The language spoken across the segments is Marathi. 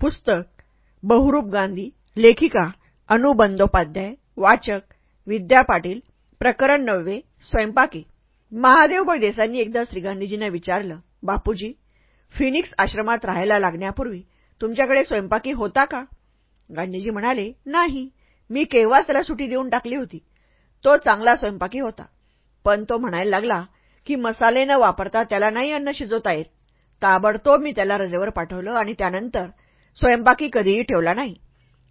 पुस्तक बहुरूप गांधी लेखिका अनु बंदोपाध्याय वाचक विद्या पाटील प्रकरण नववे स्वयंपाकी. महादेवभाई बळदेसांनी एकदा श्री गांधीजींना विचारलं बापूजी फिनिक्स आश्रमात राहायला लागण्यापूर्वी तुमच्याकडे स्वयंपाकी होता का? गांधीजी म्हणाले नाही. मी केव्हाच त्याला सुटी देऊन टाकली होती. तो चांगला स्वयंपाकी होता. पण तो म्हणायला लागला की मसाले न वापरता त्याला नाही अन्न शिजवता येत. ताबडतोब मी त्याला रजेवर पाठवलं आणि त्यानंतर स्वयंपाकी कधीही ठेवला नाही.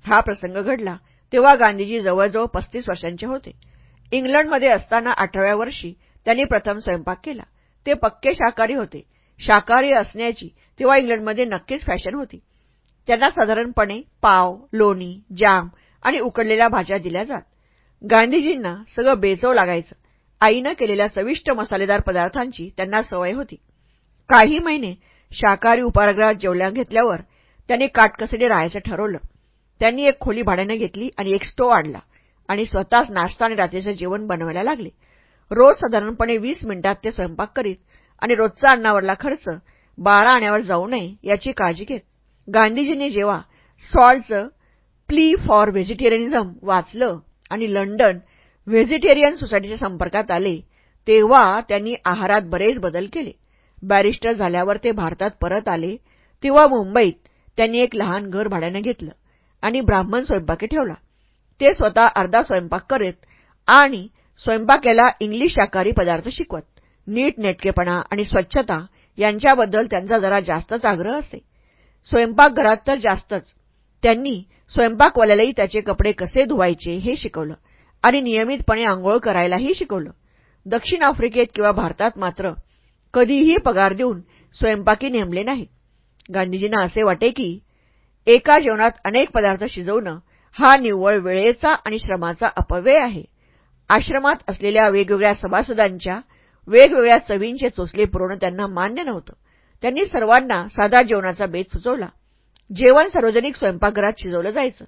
हा प्रसंग घडला तेव्हा गांधीजी जवळजवळ पस्तीस वर्षांचे होते. इंग्लंडमध्ये असताना अठराव्या वर्षी त्यांनी प्रथम स्वयंपाक केला. ते पक्के शाकाहारी होते. शाकाहारी असण्याची तेव्हा इंग्लंडमध्ये नक्कीच फॅशन होती. त्यांना साधारणपणे पाव लोणी जाम आणि उकडलेल्या भाज्या दिल्या जात. गांधीजींना सगळं बेचव लागायचं. आईनं केलेल्या सविष्ट मसालेदार पदार्थांची त्यांना सवय होती. काही महिने शाकाहारी उपारगृहात जेवल्या घेतल्यावर त्यांनी काटकसडी राहायचं ठरवलं. त्यांनी एक खोली भाड्यानं घेतली आणि एक स्टोव आणला आणि स्वतःच नाश्ता आणि रात्रीचं जेवण बनवायला लागले. रोज साधारणपणे वीस मिनिटात ते स्वयंपाक करीत आणि रोजचा अन्नावरला खर्च बारा आण्यावर जाऊ नये याची काळजी घेत. गांधीजींनी जेव्हा सॉल्टचं प्ली फॉर व्हेजिटेरियनिझम वाचलं आणि लंडन व्हेजिटेरियन सोसायटीच्या संपर्कात आले तेव्हा त्यांनी आहारात बरेच बदल केले. बॅरिस्टर झाल्यावर ते भारतात परत आले तेव्हा मुंबईत त्यांनी एक लहान घर भाड्याने घेतलं आणि ब्राह्मण स्वयंपाकी ठेवला. ते स्वतः अर्धा स्वयंपाक करत आणि स्वयंपाक्याला इंग्लिश शाकाहारी पदार्थ शिकवत. नीट नेटकेपणा आणि स्वच्छता यांच्याबद्दल त्यांचा जरा जास्तच आग्रह असे. स्वयंपाकघरात तर जास्तच. त्यांनी स्वयंपाकवाल्यालाही त्याचे कपडे कसे धुवायचे हे शिकवलं आणि नियमितपणे आंघोळ करायलाही शिकवलं. दक्षिण आफ्रिकेत किंवा भारतात मात्र कधीही पगार देऊन स्वयंपाकी नेमले नाही गांधीजींना असे वाटे की एका जेवणात अनेक पदार्थ शिजवणं हा निव्वळ वेळेचा आणि श्रमाचा अपव्यय आहे. आश्रमात असलेल्या वेगवेगळ्या सभासदांच्या वेगवेगळ्या चवींचे चोचले पुरवणं त्यांना मान्य नव्हतं. त्यांनी सर्वांना साधा जेवणाचा बेत सुचवला. जेवण सार्वजनिक स्वयंपाकघरात शिजवलं जायचं.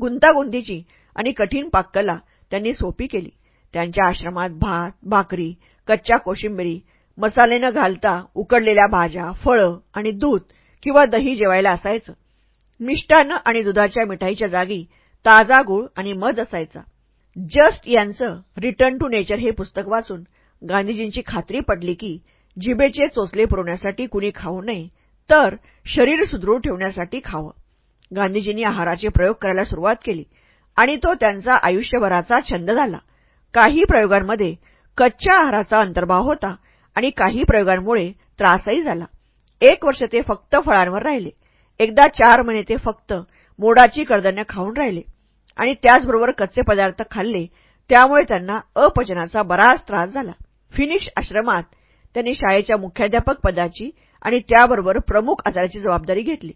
गुंतागुंतीची आणि कठीण पाककला त्यांनी सोपी केली. त्यांच्या आश्रमात भात भाकरी कच्च्या कोशिंबिरी मसाले न घालता उकडलेल्या भाज्या फळं आणि दूध किंवा दही जेवायला असायचं. मिष्टान्न आणि दुधाच्या मिठाईच्या जागी ताजा गूळ आणि मध असायचा. जस्ट यांचं रिटर्न टू नेचर हे पुस्तक वाचून गांधीजींची खात्री पडली की जिबेचे चोचले पुरवण्यासाठी कुणी खाऊ नये तर शरीर सुदृढ ठेवण्यासाठी खावं. गांधीजींनी आहाराचे प्रयोग करायला सुरुवात केली आणि तो त्यांचा आयुष्यभराचा छंद झाला. काही प्रयोगांमध्ये कच्च्या आहाराचा अंतर्भाव होता आणि काही प्रयोगांमुळे त्रासही झाला. एक वर्ष ते फक्त फळांवर राहिले. एकदा चार महिने ते फक्त मोडाची कडधान्य खाऊन राहिले. आणि त्याचबरोबर कच्चे पदार्थ खाल्ले. त्यामुळे त्यांना अपचनाचा बराच त्रास झाला. फिनिक्स आश्रमात त्यांनी शाळेच्या मुख्याध्यापक पदाची आणि त्याबरोबर प्रमुख आचाराची जबाबदारी घेतली.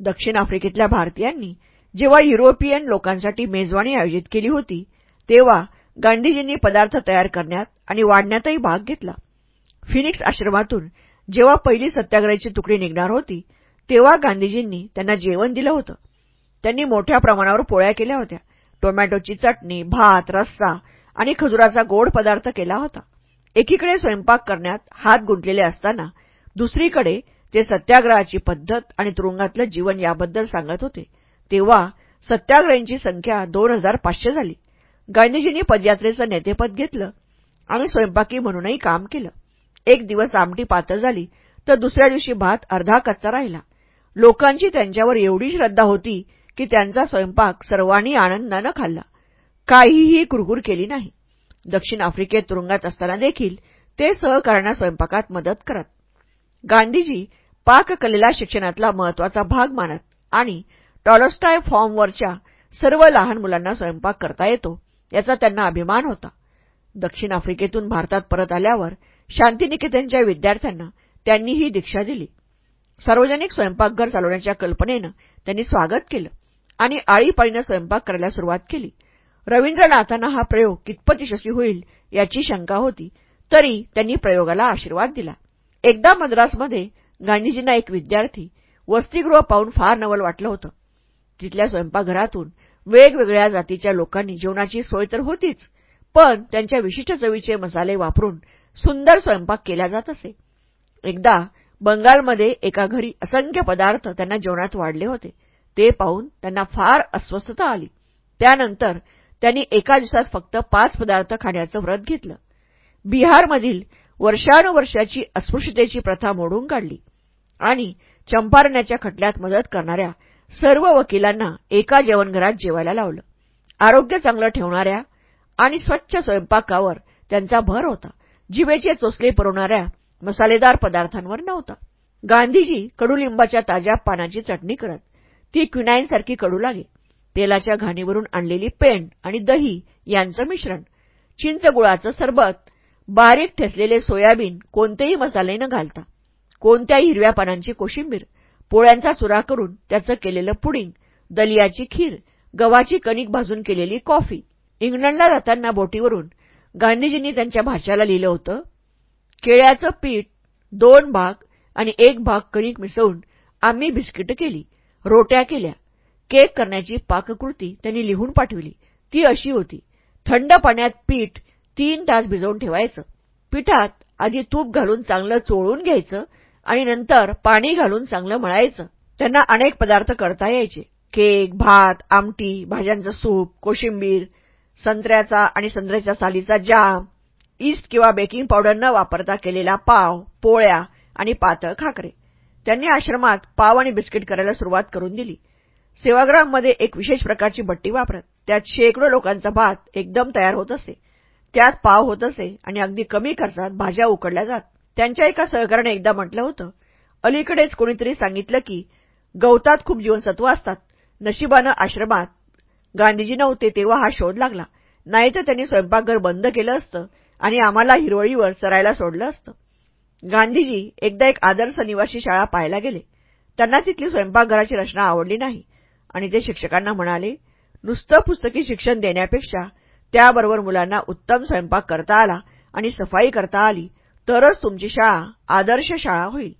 दक्षिण आफ्रिकेतल्या भारतीयांनी जेव्हा युरोपियन लोकांसाठी मेजवानी आयोजित केली होती तेव्हा गांधीजींनी पदार्थ तयार करण्यात आणि वाढण्यातही भाग घेतला. फिनिक्स आश्रमातून जेव्हा पहिली सत्याग्रहाची तुकडी निघणार होती तेव्हा गांधीजींनी त्यांना जेवण दिलं होतं. त्यांनी मोठ्या प्रमाणावर पोळ्या केल्या होत्या. टोमॅटोची चटणी भात रस्सा आणि खजुराचा गोड पदार्थ केला होता. एकीकडे स्वयंपाक करण्यात हात गुंतलेले असताना दुसरीकडे ते सत्याग्रहाची पद्धत आणि तुरुंगातलं जीवन याबद्दल सांगत होते. तेव्हा सत्याग्रहींची संख्या दोन हजार पाचशे झाली. गांधीजींनी पदयात्रेचं नेतेपद घेतलं आणि स्वयंपाकी म्हणूनही काम केलं. एक दिवस आमटी पातळ झाली तर दुसऱ्या दिवशी भात अर्धा कच्चा राहिला. लोकांची त्यांच्यावर एवढी श्रद्धा होती की त्यांचा स्वयंपाक सर्वांनी आनंदानं खाल्ला. काहीही कुरकुर केली नाही. दक्षिण आफ्रिकेत तुरुंगात असताना देखील ते सहकाऱ्यांना स्वयंपाकात मदत करत. गांधीजी पाककलेला शिक्षणातला महत्त्वाचा भाग मानत आणि टॉलस्टाय फॉर्मवरच्या सर्व लहान मुलांना स्वयंपाक करता येतो याचा त्यांना अभिमान होता. दक्षिण आफ्रिकेतून भारतात परत आल्यावर शांतिनिकेतनच्या विद्यार्थ्यांना त्यांनी ही दीक्षा दिली. सार्वजनिक स्वयंपाकघर चालवण्याच्या कल्पनेनं त्यांनी स्वागत केलं आणि आळीपाळीनं स्वयंपाक करायला सुरुवात केली. रवींद्रनाथांना हा प्रयोग कितपत यशस्वी होईल याची शंका होती तरी त्यांनी प्रयोगाला आशीर्वाद दिला. एकदा मद्रासमध्ये गांधीजींना एक विद्यार्थी वसतिगृह पाहून फार नवल वाटलं होतं. तिथल्या स्वयंपाकघरातून वेगवेगळ्या जातीच्या लोकांनी जेवणाची सोय तर होतीच पण त्यांच्या विशिष्ट चवीचे मसाले वापरून सुंदर स्वयंपाक केला जात असे. एकदा बंगालमध्ये एका घरी असंख्य पदार्थ त्यांना जेवणात वाढले होते. ते पाहून त्यांना फार अस्वस्थता आली. त्यानंतर त्यांनी एका दिवसात फक्त पाच पदार्थ खाण्याचं व्रत घेतलं. बिहारमधील वर्षानुवर्षाची अस्पृश्यतेची प्रथा मोडून काढली आणि चंपारण्याच्या खटल्यात मदत करणाऱ्या सर्व वकिलांना एका जेवणघरात जेवायला लावलं. आरोग्य चांगलं ठेवणाऱ्या आणि स्वच्छ स्वयंपाकावर त्यांचा भर होता. जिभेचे चोचले पुरवणाऱ्या मसालेदार पदार्थांवर नव्हता. गांधीजी कडुलिंबाच्या ताज्या पानाची चटणी करत ती क्विनाईनसारखी कडू लागे. तेलाच्या घाणीवरून आणलेली पेंड आणि दही यांचं मिश्रण चिंचगुळाचं सरबत बारीक ठेसलेले सोयाबीन कोणतेही मसाले न घालता कोणत्याही हिरव्या पानांची कोशिंबीर पोळ्यांचा चुरा करून त्याचं केलेलं पुडिंग दलियाची खीर गव्हाची कणिक भाजून केलेली कॉफी इंग्लंडला जाताना बोटीवरून गांधीजींनी त्यांच्या भाषाला लिहिलं होतं केळ्याचं पीठ दोन भाग आणि एक भाग कणिक मिसळून आम्ही बिस्किटं केली रोट्या केल्या केक करण्याची पाककृती त्यांनी लिहून पाठविली. ती अशी होती थंड पाण्यात पीठ तीन तास भिजवून ठेवायचं. पिठात आधी तूप घालून चांगलं चोळून घ्यायचं आणि नंतर पाणी घालून चांगलं मळायचं. त्यांना अनेक पदार्थ करता यायचे. केक भात आमटी भाज्यांचं सूप कोशिंबीर संत्र्याचा आणि संत्र्याच्या सालीचा जाम. ईस्ट किंवा बेकिंग पावडर न वापरता केलेला पाव पोळ्या आणि पातळ खाकरे. त्यांनी आश्रमात पाव आणि बिस्किट करायला सुरुवात करून दिली. सेवाग्राममध्ये एक विशेष प्रकारची भट्टी वापरत त्यात शेकडो लोकांचा भात एकदम तयार होत असे. त्यात पाव होत असे आणि अगदी कमी खर्चात भाज्या उकडल्या जात. त्यांच्या एका सहकार्याने एकदा म्हटलं होतं अलीकडेच कोणीतरी सांगितलं की गवतात खूप जीवनसत्व असतात. नशिबानं आश्रमात गांधीजी नव्हते तेव्हा हा शोध लागला. नाहीतर त्यांनी स्वयंपाकघर बंद केलं असतं आणि आम्हाला हिरवळीवर चरायला सोडलं असतं. गांधीजी एकदा एक आदर्श निवासी शाळा पाहायला गेले. त्यांना तिथली स्वयंपाकघराची रचना आवडली नाही. आणि ते शिक्षकांना म्हणाले नुसतं पुस्तकी शिक्षण देण्यापेक्षा त्याबरोबर मुलांना उत्तम स्वयंपाक करता आला आणि सफाई करता आली तरच तुमची शाळा आदर्श शाळा होईल.